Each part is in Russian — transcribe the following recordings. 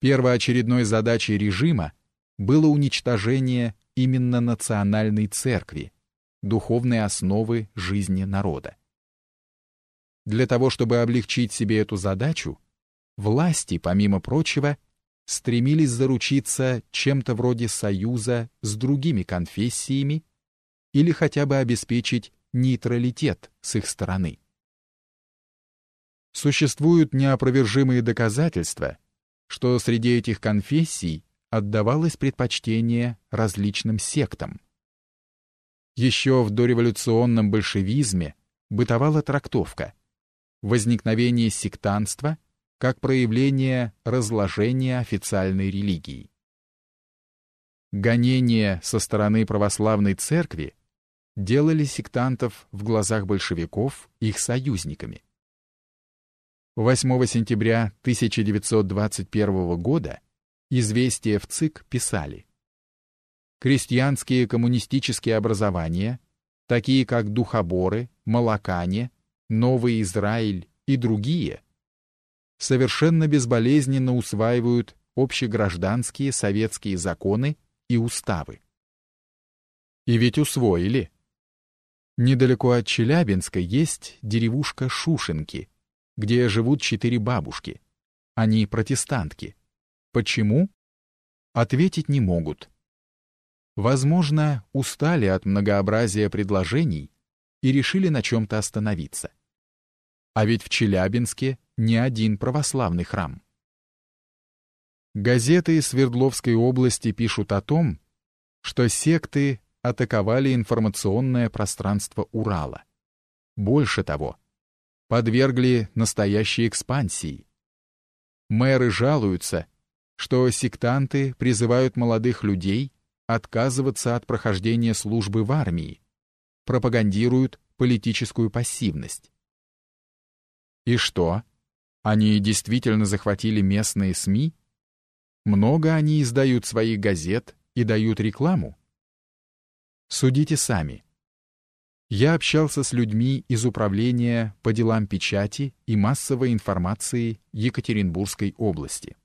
Первоочередной задачей режима было уничтожение именно национальной церкви, духовной основы жизни народа. Для того, чтобы облегчить себе эту задачу, власти, помимо прочего, стремились заручиться чем-то вроде союза с другими конфессиями или хотя бы обеспечить нейтралитет с их стороны. Существуют неопровержимые доказательства, что среди этих конфессий отдавалось предпочтение различным сектам. Еще в дореволюционном большевизме бытовала трактовка возникновение сектанства как проявление разложения официальной религии. Гонения со стороны православной церкви делали сектантов в глазах большевиков их союзниками. 8 сентября 1921 года известия в ЦИК писали «Крестьянские коммунистические образования, такие как Духоборы, Молокане, Новый Израиль и другие, совершенно безболезненно усваивают общегражданские советские законы и уставы. И ведь усвоили. Недалеко от Челябинска есть деревушка Шушенки, где живут четыре бабушки. Они протестантки. Почему? Ответить не могут. Возможно, устали от многообразия предложений и решили на чем-то остановиться. А ведь в Челябинске не один православный храм. Газеты Свердловской области пишут о том, что секты атаковали информационное пространство Урала. Больше того, подвергли настоящей экспансии. Мэры жалуются, что сектанты призывают молодых людей отказываться от прохождения службы в армии, пропагандируют политическую пассивность. И что? Они действительно захватили местные СМИ? Много они издают своих газет и дают рекламу? Судите сами. Я общался с людьми из Управления по делам печати и массовой информации Екатеринбургской области.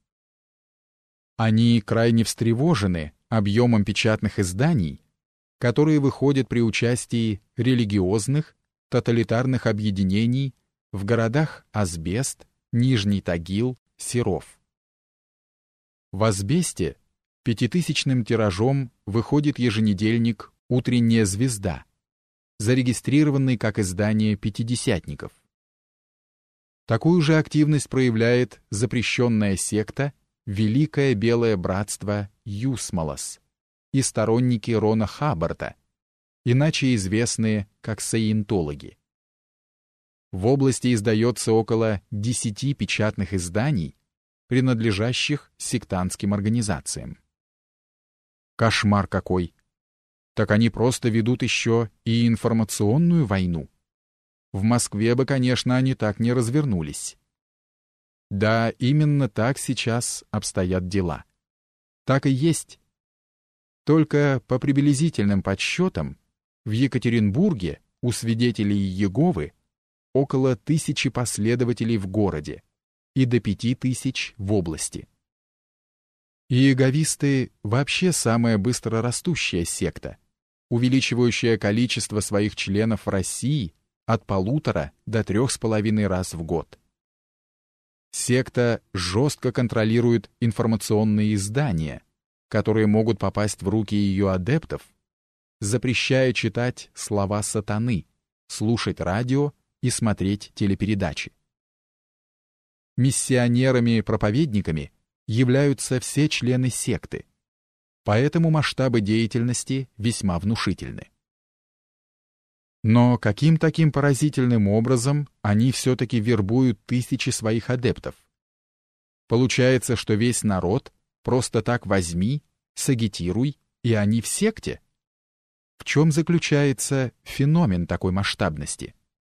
Они крайне встревожены объемом печатных изданий, которые выходят при участии религиозных, тоталитарных объединений в городах Асбест, Нижний Тагил, Серов. В Асбесте пятитысячным тиражом выходит еженедельник «Утренняя звезда», зарегистрированный как издание пятидесятников. Такую же активность проявляет запрещенная секта Великое Белое Братство Юсмалас и сторонники Рона Хаббарта, иначе известные как саентологи. В области издается около 10 печатных изданий, принадлежащих сектантским организациям. Кошмар какой! Так они просто ведут еще и информационную войну. В Москве бы, конечно, они так не развернулись. Да, именно так сейчас обстоят дела. Так и есть. Только по приблизительным подсчетам, в Екатеринбурге у свидетелей Еговы около тысячи последователей в городе и до пяти тысяч в области. Иеговисты вообще самая быстро растущая секта – увеличивающая количество своих членов в России от полутора до трех с половиной раз в год. Секта жестко контролирует информационные издания, которые могут попасть в руки ее адептов, запрещая читать слова сатаны, слушать радио и смотреть телепередачи. Миссионерами и проповедниками являются все члены секты, поэтому масштабы деятельности весьма внушительны. Но каким таким поразительным образом они все-таки вербуют тысячи своих адептов? Получается, что весь народ просто так возьми, сагитируй, и они в секте? В чем заключается феномен такой масштабности?